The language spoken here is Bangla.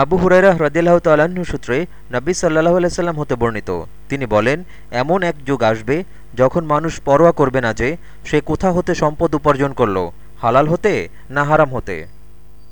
আবু হুরাইরা হ্রদিল্লাহ তাল্লাহ্ন সূত্রে নব্বী সাল্লাহ আলাইসাল্লাম হতে বর্ণিত। তিনি বলেন, এমন এক যুগ আসবে যখন মানুষ পরোয়া করবে না যে, সে কোথা হতে সম্পদ উপার্জন করল, হালাল হতে না হারাম হতে?